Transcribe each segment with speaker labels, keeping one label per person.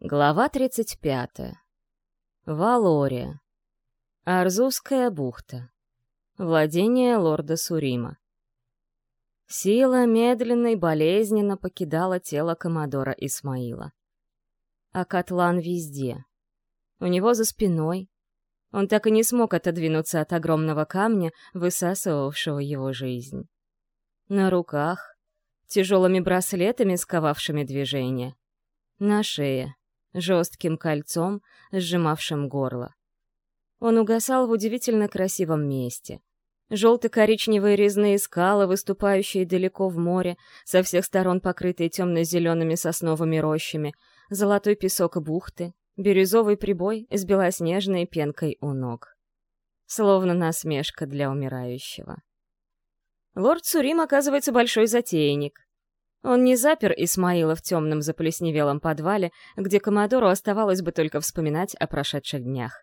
Speaker 1: Глава 35. Валория. Арзузская бухта. Владение лорда Сурима. Сила медленно и болезненно покидала тело Комодора Исмаила. А Котлан везде. У него за спиной. Он так и не смог отодвинуться от огромного камня, высасывавшего его жизнь. На руках, тяжелыми браслетами, сковавшими движение. На шее, жестким кольцом, сжимавшим горло. Он угасал в удивительно красивом месте. Желто-коричневые резные скалы, выступающие далеко в море, со всех сторон покрытые темно-зелеными сосновыми рощами, золотой песок бухты, бирюзовый прибой с белоснежной пенкой у ног. Словно насмешка для умирающего. Лорд Сурим, оказывается, большой затейник. Он не запер Исмаила в темном заплесневелом подвале, где Комодору оставалось бы только вспоминать о прошедших днях.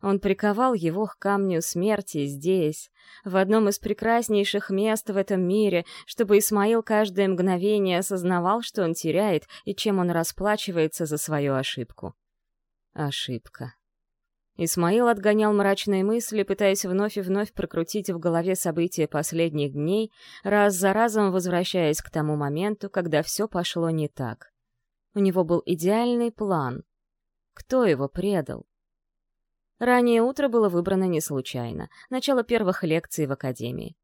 Speaker 1: Он приковал его к камню смерти здесь, в одном из прекраснейших мест в этом мире, чтобы Исмаил каждое мгновение осознавал, что он теряет и чем он расплачивается за свою ошибку. Ошибка. Исмаил отгонял мрачные мысли, пытаясь вновь и вновь прокрутить в голове события последних дней, раз за разом возвращаясь к тому моменту, когда все пошло не так. У него был идеальный план. Кто его предал? Раннее утро было выбрано не случайно, начало первых лекций в академии.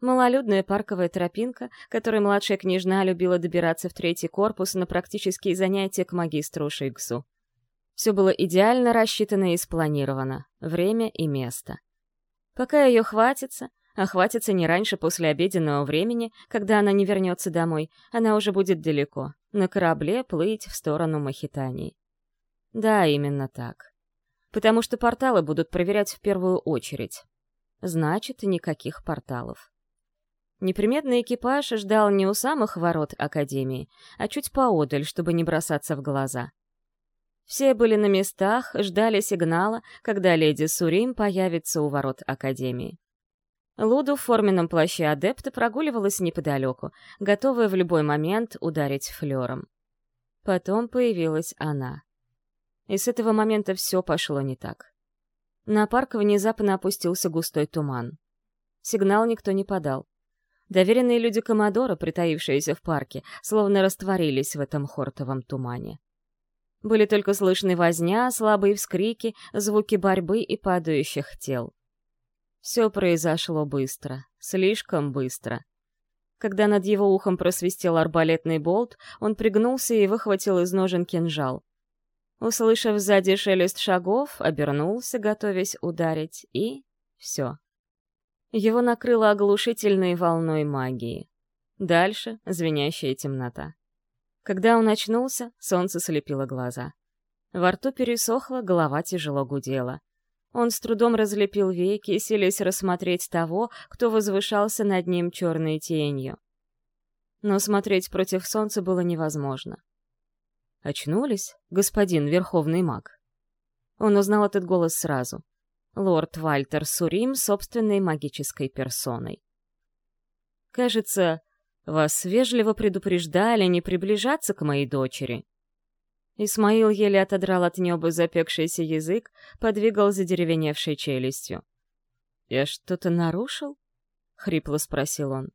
Speaker 1: Малолюдная парковая тропинка, которой младшая княжна любила добираться в третий корпус на практические занятия к магистру Шиксу. Все было идеально рассчитано и спланировано, время и место. Пока ее хватится, а хватится не раньше после обеденного времени, когда она не вернется домой, она уже будет далеко, на корабле плыть в сторону Махитании. Да, именно так. Потому что порталы будут проверять в первую очередь. Значит, никаких порталов. Неприметный экипаж ждал не у самых ворот Академии, а чуть поодаль, чтобы не бросаться в глаза. Все были на местах, ждали сигнала, когда леди Сурим появится у ворот Академии. Луду в форменном плаще адепта прогуливалась неподалеку, готовая в любой момент ударить флером. Потом появилась она. И с этого момента все пошло не так. На парк внезапно опустился густой туман. Сигнал никто не подал. Доверенные люди Комодора, притаившиеся в парке, словно растворились в этом хортовом тумане. Были только слышны возня, слабые вскрики, звуки борьбы и падающих тел. Все произошло быстро, слишком быстро. Когда над его ухом просвистел арбалетный болт, он пригнулся и выхватил из ножен кинжал. Услышав сзади шелест шагов, обернулся, готовясь ударить, и... все. Его накрыло оглушительной волной магии. Дальше — звенящая темнота. Когда он очнулся, солнце слепило глаза. Во рту пересохло, голова тяжело гудела. Он с трудом разлепил веки, селись рассмотреть того, кто возвышался над ним черной тенью. Но смотреть против солнца было невозможно. «Очнулись, господин Верховный маг?» Он узнал этот голос сразу. Лорд Вальтер Сурим собственной магической персоной. Кажется, вас вежливо предупреждали не приближаться к моей дочери». Исмаил еле отодрал от неба запекшийся язык, подвигал задеревеневшей челюстью. «Я что-то нарушил?» — хрипло спросил он.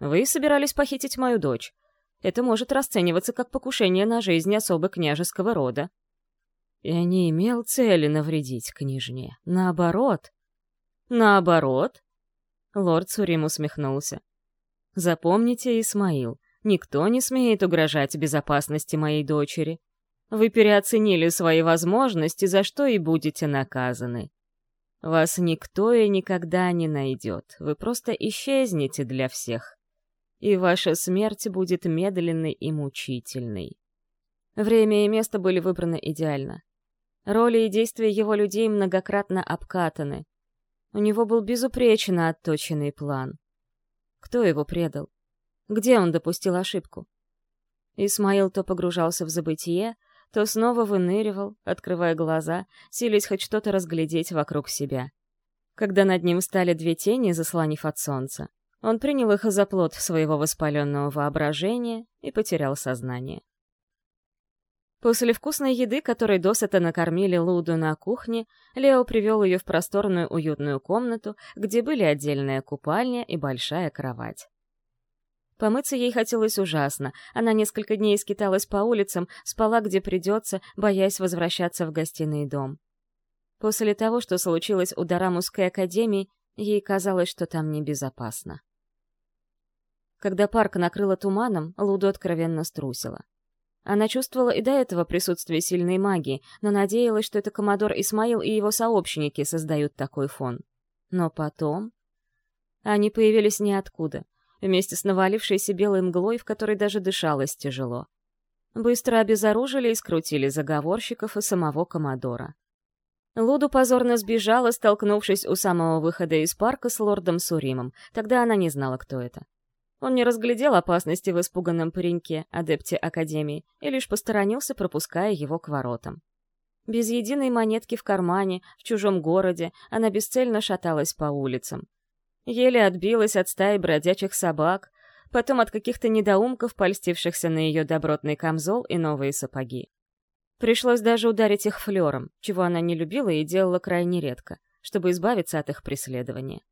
Speaker 1: «Вы собирались похитить мою дочь. Это может расцениваться как покушение на жизнь особо княжеского рода». «Я не имел цели навредить княжне. Наоборот». «Наоборот?» Лорд Сурим усмехнулся. Запомните, Исмаил, никто не смеет угрожать безопасности моей дочери. Вы переоценили свои возможности, за что и будете наказаны. Вас никто и никогда не найдет, вы просто исчезнете для всех. И ваша смерть будет медленной и мучительной. Время и место были выбраны идеально. Роли и действия его людей многократно обкатаны. У него был безупречно отточенный план. Кто его предал? Где он допустил ошибку? Исмаил то погружался в забытие, то снова выныривал, открывая глаза, силясь хоть что-то разглядеть вокруг себя. Когда над ним стали две тени, заслонив от солнца, он принял их за плод своего воспаленного воображения и потерял сознание. После вкусной еды, которой досыта накормили Луду на кухне, Лео привел ее в просторную уютную комнату, где были отдельная купальня и большая кровать. Помыться ей хотелось ужасно. Она несколько дней скиталась по улицам, спала где придется, боясь возвращаться в гостиный дом. После того, что случилось у Дарамусской академии, ей казалось, что там небезопасно. Когда парк накрыло туманом, Луду откровенно струсила. Она чувствовала и до этого присутствие сильной магии, но надеялась, что это Комодор Исмаил и его сообщники создают такой фон. Но потом... Они появились ниоткуда вместе с навалившейся белой мглой, в которой даже дышалось тяжело. Быстро обезоружили и скрутили заговорщиков и самого Комодора. Луду позорно сбежала, столкнувшись у самого выхода из парка с лордом Суримом. Тогда она не знала, кто это. Он не разглядел опасности в испуганном пареньке, адепте Академии, и лишь посторонился, пропуская его к воротам. Без единой монетки в кармане, в чужом городе, она бесцельно шаталась по улицам. Еле отбилась от стаи бродячих собак, потом от каких-то недоумков, польстившихся на ее добротный камзол и новые сапоги. Пришлось даже ударить их флером, чего она не любила и делала крайне редко, чтобы избавиться от их преследования.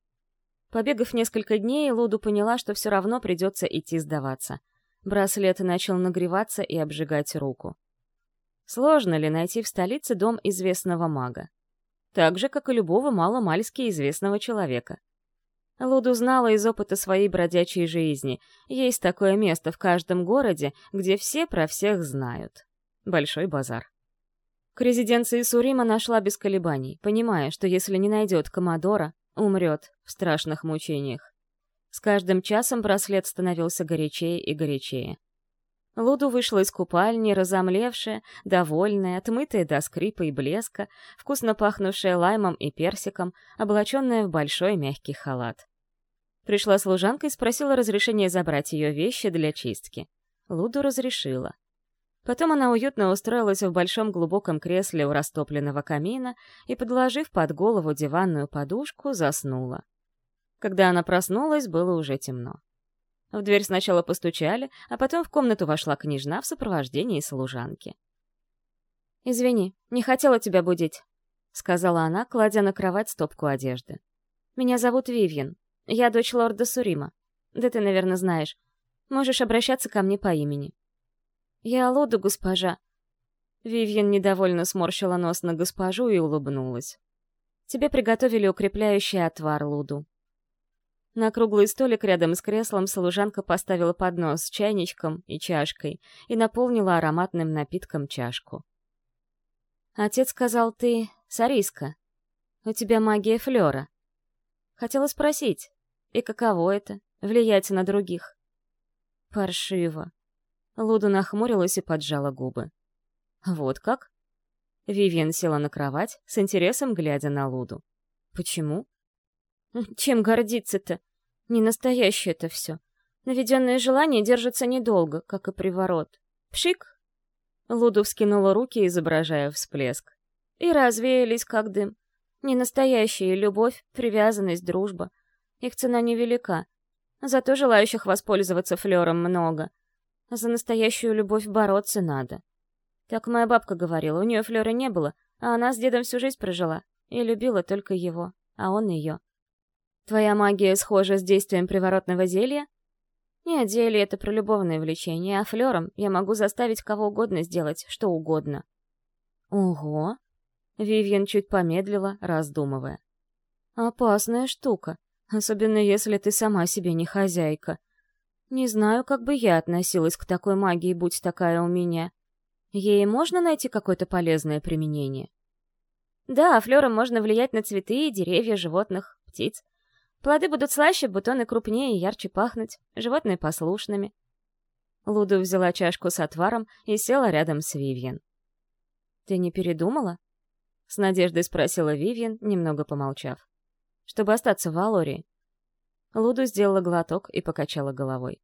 Speaker 1: Побегав несколько дней, Луду поняла, что все равно придется идти сдаваться. Браслет начал нагреваться и обжигать руку. Сложно ли найти в столице дом известного мага? Так же, как и любого маломальски известного человека — Луду знала из опыта своей бродячей жизни. Есть такое место в каждом городе, где все про всех знают. Большой базар. К резиденции Сурима нашла без колебаний, понимая, что если не найдет Комодора, умрет в страшных мучениях. С каждым часом браслет становился горячее и горячее. Луду вышла из купальни, разомлевшая, довольная, отмытая до скрипа и блеска, вкусно пахнувшая лаймом и персиком, облаченная в большой мягкий халат. Пришла служанка и спросила разрешения забрать ее вещи для чистки. Луду разрешила. Потом она уютно устроилась в большом глубоком кресле у растопленного камина и, подложив под голову диванную подушку, заснула. Когда она проснулась, было уже темно. В дверь сначала постучали, а потом в комнату вошла княжна в сопровождении служанки. «Извини, не хотела тебя будить», — сказала она, кладя на кровать стопку одежды. «Меня зовут Вивьен. Я дочь лорда Сурима. Да ты, наверное, знаешь. Можешь обращаться ко мне по имени. Я Лоду, госпожа. Вивьен недовольно сморщила нос на госпожу и улыбнулась. Тебе приготовили укрепляющий отвар, Луду. На круглый столик рядом с креслом служанка поставила поднос с чайничком и чашкой и наполнила ароматным напитком чашку. «Отец сказал, ты сариска. У тебя магия флера. Хотела спросить, и каково это — влиять на других? Паршиво. Луда нахмурилась и поджала губы. Вот как? Вивиан села на кровать, с интересом глядя на Луду. Почему? Чем гордиться-то? Не настоящее это все. Наведенное желание держится недолго, как и приворот. Пшик! Луду вскинула руки, изображая всплеск. И развеялись, как дым. Не настоящая любовь, привязанность, дружба. Их цена невелика. Зато желающих воспользоваться флером много. За настоящую любовь бороться надо. Так моя бабка говорила, у нее флера не было, а она с дедом всю жизнь прожила. И любила только его, а он ее. Твоя магия схожа с действием приворотного зелья? Нет, зелье — это про любовное влечение, а флером я могу заставить кого угодно сделать что угодно. Ого! Вивьен чуть помедлила, раздумывая. Опасная штука особенно если ты сама себе не хозяйка. Не знаю, как бы я относилась к такой магии, будь такая у меня. Ей можно найти какое-то полезное применение? Да, флером можно влиять на цветы, деревья, животных, птиц. Плоды будут слаще, бутоны крупнее и ярче пахнуть, животные послушными. Луду взяла чашку с отваром и села рядом с Вивьен. «Ты не передумала?» — с надеждой спросила Вивьен, немного помолчав чтобы остаться в Алории. Луду сделала глоток и покачала головой.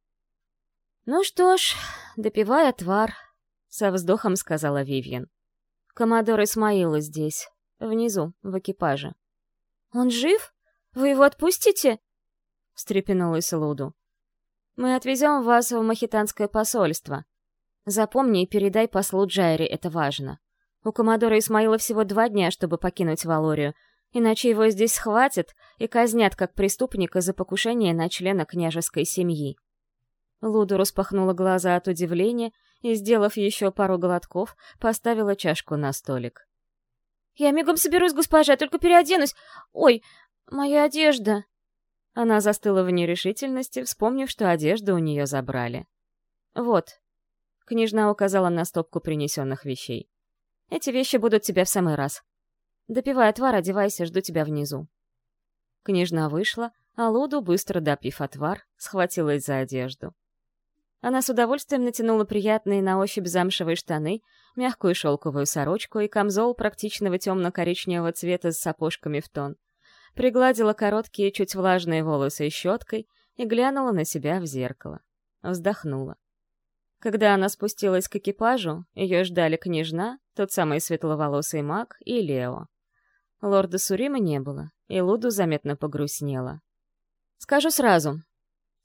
Speaker 1: «Ну что ж, допивай отвар», — со вздохом сказала Вивьен. «Коммодор Исмаила здесь, внизу, в экипаже». «Он жив? Вы его отпустите?» — встрепенулась Луду. «Мы отвезем вас в Махитанское посольство», — Запомни и передай послу Джайре, это важно. У Комодора Исмаила всего два дня, чтобы покинуть Валорию, иначе его здесь схватят и казнят как преступника за покушение на члена княжеской семьи. Луду распахнула глаза от удивления и, сделав еще пару глотков, поставила чашку на столик. «Я мигом соберусь, госпожа, только переоденусь. Ой, моя одежда!» Она застыла в нерешительности, вспомнив, что одежду у нее забрали. «Вот». Княжна указала на стопку принесенных вещей. «Эти вещи будут тебе в самый раз. Допивай отвар, одевайся, жду тебя внизу». Княжна вышла, а Луду, быстро допив отвар, схватилась за одежду. Она с удовольствием натянула приятные на ощупь замшевые штаны, мягкую шелковую сорочку и камзол практичного темно-коричневого цвета с сапожками в тон. Пригладила короткие, чуть влажные волосы щеткой и глянула на себя в зеркало. Вздохнула. Когда она спустилась к экипажу, ее ждали княжна, тот самый светловолосый маг и Лео. Лорда Сурима не было, и Луду заметно погрустнела. «Скажу сразу,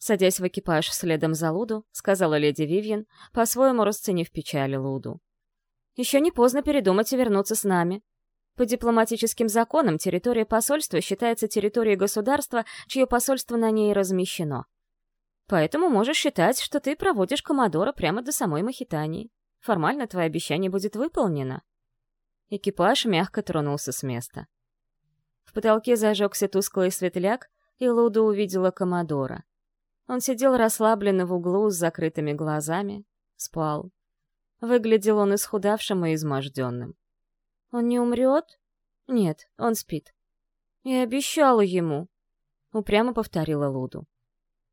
Speaker 1: Садясь в экипаж следом за Луду, сказала леди Вивьен, по-своему расценив печали Луду. «Еще не поздно передумать и вернуться с нами. По дипломатическим законам территория посольства считается территорией государства, чье посольство на ней размещено. Поэтому можешь считать, что ты проводишь Комодора прямо до самой Махитании. Формально твое обещание будет выполнено». Экипаж мягко тронулся с места. В потолке зажегся тусклый светляк, и Луда увидела Комодора. Он сидел расслабленно в углу с закрытыми глазами, спал. Выглядел он исхудавшим и изможденным. «Он не умрет?» «Нет, он спит». «Я обещала ему», — упрямо повторила Луду.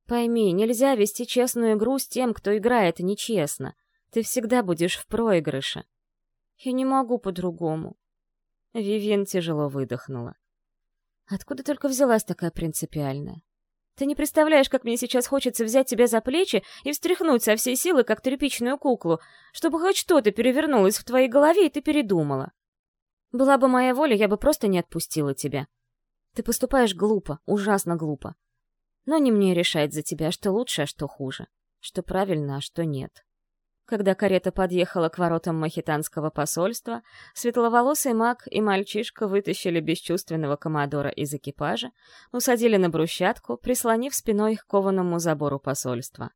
Speaker 1: «Пойми, нельзя вести честную игру с тем, кто играет нечестно. Ты всегда будешь в проигрыше». «Я не могу по-другому». Вивьен тяжело выдохнула. «Откуда только взялась такая принципиальная? Ты не представляешь, как мне сейчас хочется взять тебя за плечи и встряхнуть со всей силы, как тряпичную куклу, чтобы хоть что-то перевернулось в твоей голове, и ты передумала. Была бы моя воля, я бы просто не отпустила тебя. Ты поступаешь глупо, ужасно глупо. Но не мне решать за тебя, что лучше, а что хуже, что правильно, а что нет. Когда карета подъехала к воротам махитанского посольства, светловолосый маг и мальчишка вытащили бесчувственного комодора из экипажа, усадили на брусчатку, прислонив спиной к кованому забору посольства.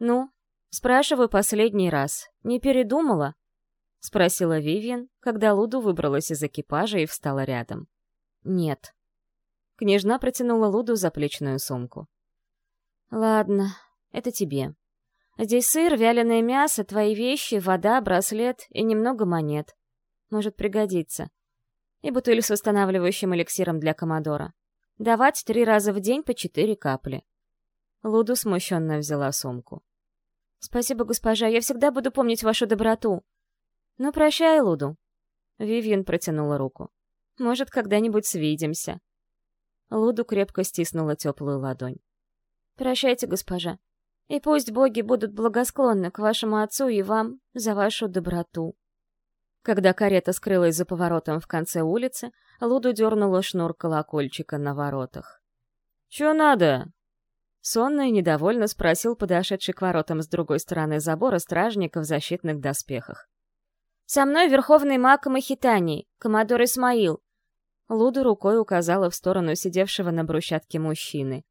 Speaker 1: «Ну, спрашиваю последний раз, не передумала?» — спросила Вивьен, когда Луду выбралась из экипажа и встала рядом. «Нет». Княжна протянула Луду заплечную сумку. «Ладно, это тебе». Здесь сыр, вяленое мясо, твои вещи, вода, браслет и немного монет. Может пригодиться. И бутыль с восстанавливающим эликсиром для Комодора. Давать три раза в день по четыре капли. Луду смущенно взяла сумку. «Спасибо, госпожа, я всегда буду помнить вашу доброту». «Ну, прощай, Луду». Вивьен протянула руку. «Может, когда-нибудь свидимся». Луду крепко стиснула теплую ладонь. «Прощайте, госпожа. И пусть боги будут благосклонны к вашему отцу и вам за вашу доброту. Когда карета скрылась за поворотом в конце улицы, Луду дернула шнур колокольчика на воротах. «Чё надо?» Сонно и недовольно спросил подошедший к воротам с другой стороны забора стражника в защитных доспехах. «Со мной верховный маг Махитании, коммодор Исмаил!» Луду рукой указала в сторону сидевшего на брусчатке мужчины.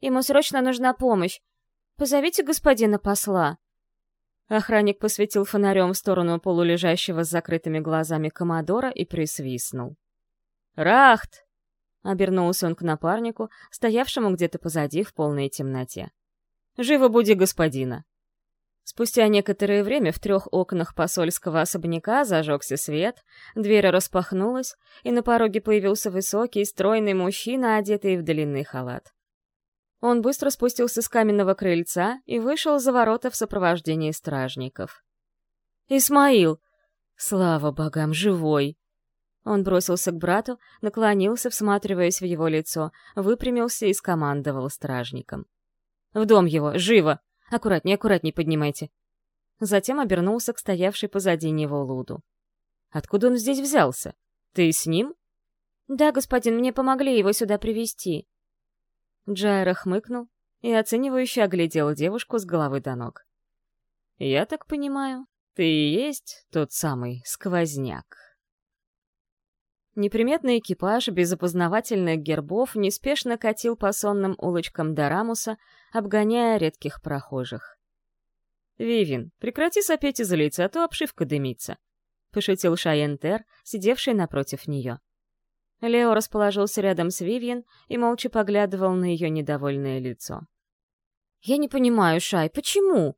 Speaker 1: «Ему срочно нужна помощь. Позовите господина посла». Охранник посветил фонарем в сторону полулежащего с закрытыми глазами Комодора и присвистнул. «Рахт!» — обернулся он к напарнику, стоявшему где-то позади в полной темноте. «Живо буди господина!» Спустя некоторое время в трех окнах посольского особняка зажегся свет, дверь распахнулась, и на пороге появился высокий, стройный мужчина, одетый в длинный халат. Он быстро спустился с каменного крыльца и вышел за ворота в сопровождении стражников. «Исмаил! Слава богам, живой!» Он бросился к брату, наклонился, всматриваясь в его лицо, выпрямился и скомандовал стражникам. «В дом его! Живо! Аккуратней, аккуратней поднимайте!» Затем обернулся к стоявшей позади него Луду. «Откуда он здесь взялся? Ты с ним?» «Да, господин, мне помогли его сюда привести Джайра хмыкнул и оценивающе оглядел девушку с головы до ног. Я так понимаю, ты и есть тот самый сквозняк. Неприметный экипаж без опознавательных гербов неспешно катил по сонным улочкам Дарамуса, обгоняя редких прохожих. «Вивин, прекрати сопеть из лица, а то обшивка дымится», — пошутил Шайентер, сидевший напротив нее. Лео расположился рядом с Вивьен и молча поглядывал на ее недовольное лицо. «Я не понимаю, Шай, почему?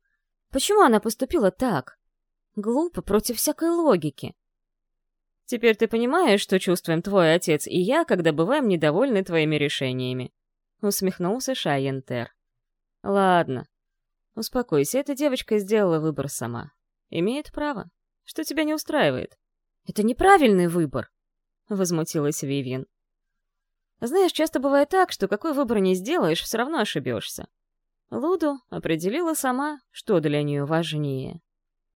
Speaker 1: Почему она поступила так? Глупо, против всякой логики. Теперь ты понимаешь, что чувствуем твой отец и я, когда бываем недовольны твоими решениями?» Усмехнулся Шайентер. «Ладно. Успокойся, эта девочка сделала выбор сама. Имеет право. Что тебя не устраивает?» «Это неправильный выбор», — возмутилась Вивьен. «Знаешь, часто бывает так, что какой выбор не сделаешь, все равно ошибешься. Луду определила сама, что для нее важнее.